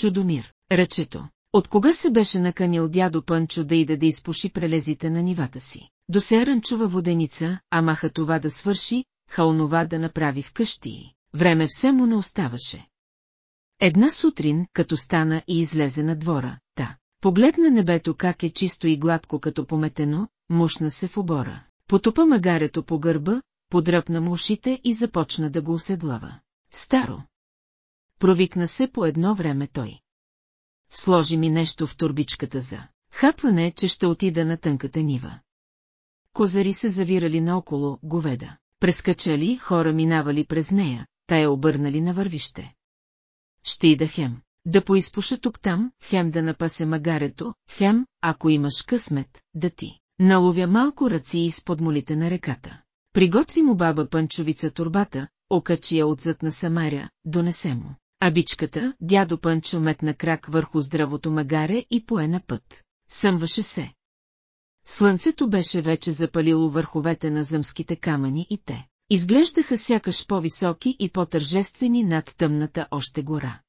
Чудомир, ръчето. От кога се беше наканил дядо Пънчо да иде да изпуши прелезите на нивата си? До се ранчува воденица, а маха това да свърши, ха да направи вкъщи. Време все му не оставаше. Една сутрин, като стана и излезе на двора, та. Погледна небето как е чисто и гладко като пометено, мушна се в обора. Потопа магарето по гърба, подръпна му ушите и започна да го оседлава. Старо. Провикна се по едно време той. Сложи ми нещо в турбичката за хапване, че ще отида на тънката нива. Козари се завирали наоколо, говеда. Прескачали, хора минавали през нея, тая обърнали на вървище. Ще ида хем. Да поизпуша тук-там, хем да напасе магарето, хем, ако имаш късмет, да ти. Наловя малко ръци изпод молите на реката. Приготви му баба Пънчовица турбата, окачи я отзад на Самаря, донесе му. А бичката, дядо Пънчо метна крак върху здравото магаре и пое на път. Съмваше се. Слънцето беше вече запалило върховете на зъмските камъни и те. Изглеждаха сякаш по-високи и по-тържествени над тъмната още гора.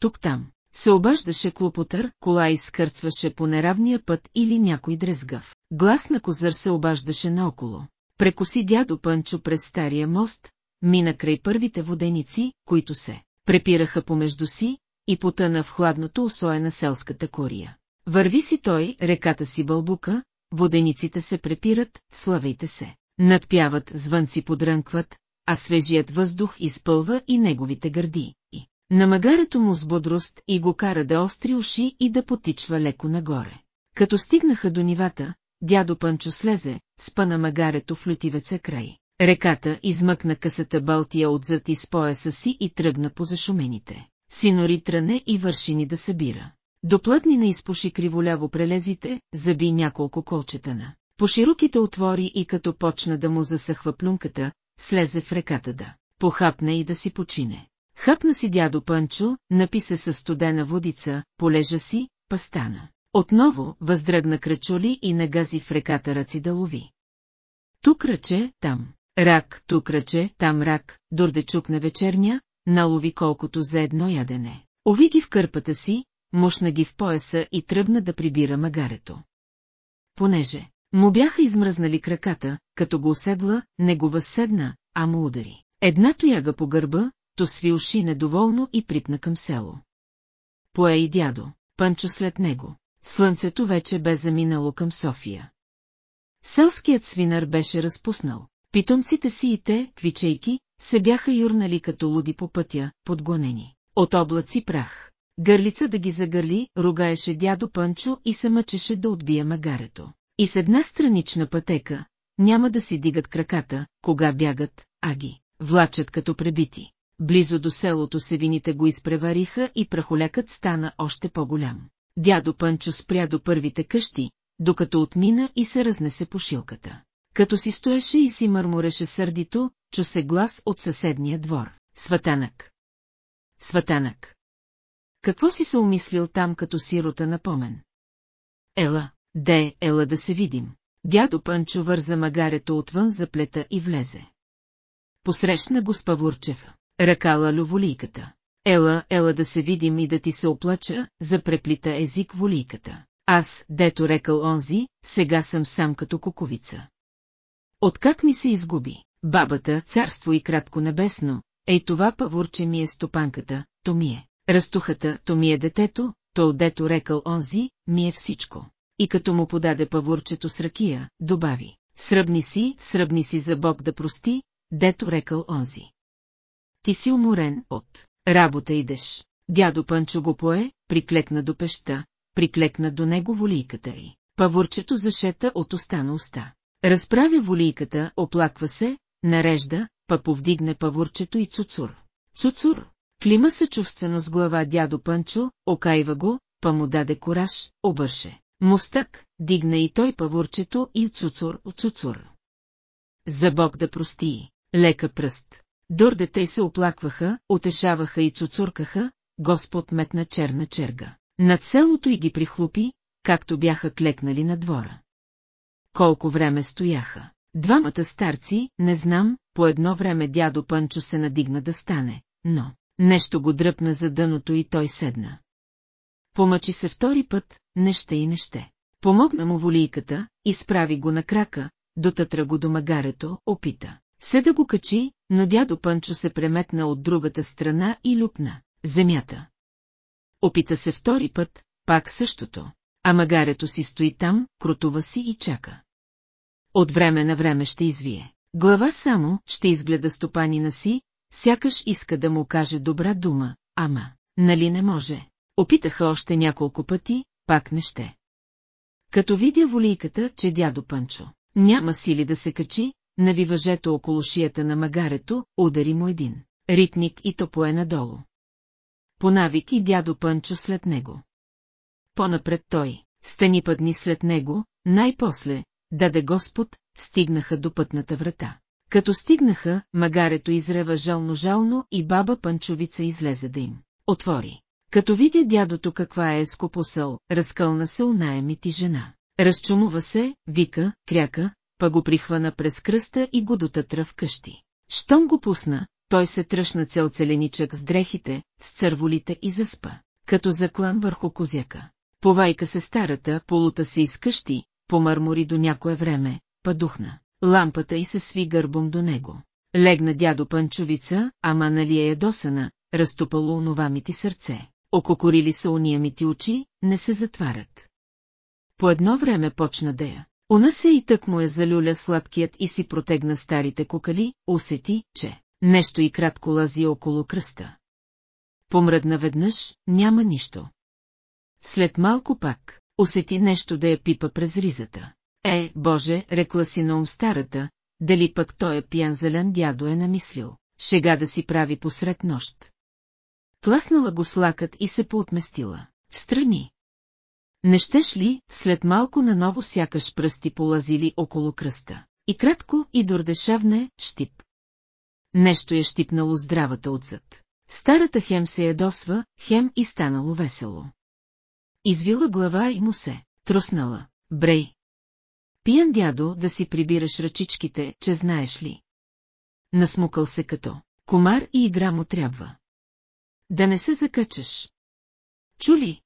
Тук-там се обаждаше клопотър, кола изкърцваше по неравния път или някой дрезгав. Глас на козър се обаждаше наоколо. Прекоси дядо Пънчо през стария мост, мина край първите воденици, които се препираха помежду си, и потъна в хладното усоя на селската кория. Върви си той, реката си бълбука, водениците се препират, славейте се. Надпяват, звънци подрънкват, а свежият въздух изпълва и неговите гърди. И на магарето му с бодрост и го кара да остри уши и да потичва леко нагоре. Като стигнаха до нивата, дядо Пънчо слезе, спа магарето в лютивеца край. Реката измъкна късата Балтия отзад из пояса си и тръгна по зашумените. Синори тръне и вършини да събира. Доплътни на изпуши криволяво прелезите, заби няколко колчетана. По широките отвори и като почна да му засъхва плюнката, слезе в реката да похапне и да си почине. Хапна си дядо Пънчо, написа със студена водица, полежа си, пастана. Отново въздръгна кръчоли и нагази в реката ръци да лови. Тук ръче, там. Рак, тук ръче, там рак, дорде чукне вечерня, налови колкото за едно ядене. Ови ги в кърпата си, мушна ги в пояса и тръгна да прибира магарето. Понеже му бяха измръзнали краката, като го оседла, не го възседна, а му удари. Една тояга по гърба, то сви уши недоволно и припна към село. Пое и дядо, Пънчо след него. Слънцето вече бе заминало към София. Селският свинар беше разпуснал. Питомците си и те, квичейки, се бяха юрнали като луди по пътя, подгонени. От облаци прах. Гърлица да ги загърли, ругаеше дядо Пънчо и се мъчеше да отбие магарето. И с една странична пътека, няма да си дигат краката, кога бягат, а ги влачат като пребити. Близо до селото севините го изпревариха и прахолякът стана още по-голям. Дядо Пънчо спря до първите къщи, докато отмина и се разнесе по шилката. Като си стоеше и си мърмореше сърдито, чу се глас от съседния двор. Сватанък. Сватанък. Какво си се умислил там като сирота на помен? Ела, де, ела да се видим. Дядо Пънчо върза магарето отвън за плета и влезе. Посрещна го с Павурчев. Ръкала люволийката. Ела, ела да се видим и да ти се оплача, за преплита език волийката. Аз, дето рекал онзи, сега съм сам като куковица. Откак ми се изгуби, бабата, царство и кратко небесно, ей това павурче ми е стопанката, то ми е. Растухата, то ми е детето, то дето рекал онзи, ми е всичко. И като му подаде павурчето с ракия, добави, сръбни си, сръбни си за Бог да прости, дето рекал онзи. Ти си уморен от работа идеш. Дядо Пънчо го пое, приклекна до пеща, приклекна до него волийката й. Павурчето зашета от уста на уста. Разправя волийката, оплаква се, нарежда, па повдигне павурчето и цуцур. Цуцур! Клима съчувствено с глава дядо Пънчо, окайва го, па му даде кораж, обърше. Мустък, дигна и той павурчето и цуцур, цуцур. За Бог да прости, лека пръст. Дордете се оплакваха, утешаваха и цуцуркаха, Господ метна черна черга. Над селото и ги прихлупи, както бяха клекнали на двора. Колко време стояха. Двамата старци, не знам, по едно време дядо Пънчо се надигна да стане, но нещо го дръпна за дъното и той седна. Помъчи се втори път, не ще и не ще. Помогна му волийката, изправи го на крака, дотътра го до магарето, опита. Се да го качи, но дядо Пънчо се преметна от другата страна и люпна. Земята. Опита се втори път, пак същото. А магарето си стои там, крутува си и чака. От време на време ще извие. Глава само ще изгледа стопанина си, сякаш иска да му каже добра дума, ама, нали не може. Опитаха още няколко пъти, пак не ще. Като видя волийката, че дядо Пънчо няма сили да се качи, нави въжето около шията на магарето, удари му един. Ритник и то пое надолу. Понавик и дядо Пънчо след него. По-напред той, стани пъдни след него, най-после, даде Господ, стигнаха до пътната врата. Като стигнаха, магарето изрева жално-жално и баба Панчовица излезе да им. Отвори. Като видя дядото каква е скопосъл, разкълна се унаеми ти жена. Разчумува се, вика, кряка, па го прихвана през кръста и го дотътра в къщи. Щом го пусна, той се тръщна цел целеничък с дрехите, с църволите и заспа, като заклан върху козяка. Повайка се старата, полута се изкъщи, помърмори до някое време, па духна. Лампата и се сви гърбом до него. Легна дядо Панчовица, ама нали е ядосана, разтопало онова ми ти сърце. Ококорили са уния ми ти очи, не се затварят. По едно време почна дея. Она се и тък му е залюля сладкият и си протегна старите кукали, усети, че нещо и кратко лази около кръста. Помръдна веднъж, няма нищо. След малко пак, усети нещо да я пипа през ризата. Е, Боже, рекла си на ум старата, дали пък той е пиян зелен дядо е намислил, шега да си прави посред нощ. Тласнала го слакът и се поотместила. Встрани. Не щеш ли, след малко наново сякаш пръсти полазили около кръста. И кратко и дордешавне, щип. Нещо е щипнало здравата отзад. Старата хем се ядосва, хем и станало весело. Извила глава и му се, троснала. Брей. Пиян дядо да си прибираш ръчичките, че знаеш ли. Насмукал се като комар и игра му трябва. Да не се закачаш. Чули?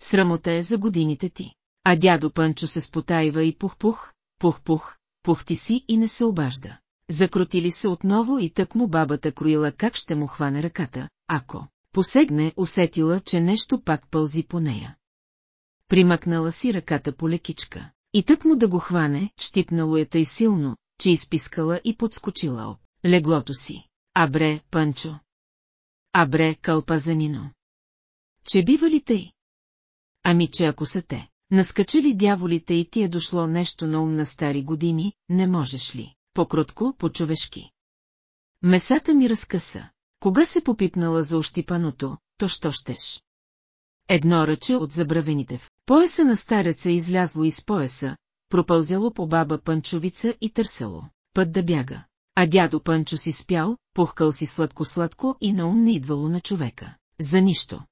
Срамота е за годините ти. А дядо Пънчо се спотаива и пух-пух, пух-пух, пухти си и не се обажда. Закрутили се отново и тък му бабата кроила как ще му хване ръката, ако посегне, усетила, че нещо пак пълзи по нея. Примъкнала си ръката по лекичка. И тък му да го хване, щипнало е тъй силно, че изпискала и подскочила об леглото си. Абре, Пънчо. Абре, кълпазанино. Че бива ли тъй? Ами че ако са те, наскачали дяволите и ти е дошло нещо на ум на стари години, не можеш ли? По-кротко, по-човешки. Месата ми разкъса. Кога се попипнала за ощипаното, то що щеш? Едно ръче от забравените в пояса на стареца излязло из пояса, пропълзяло по баба Пънчовица и търсело път да бяга. А дядо Пънчо си спял, пухкал си сладко-сладко и на ум не идвало на човека. За нищо.